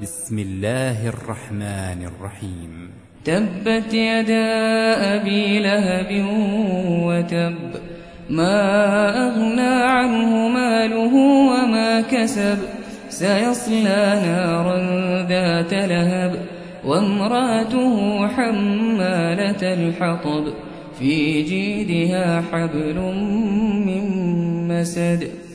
بسم الله الرحمن الرحيم. تبت يدا أبي لهب وتب ما أغنى عنه ماله وما كسب سيصلى نارا ذات لهب وامرأته حمالة الحطب في جيدها حبل من مسد.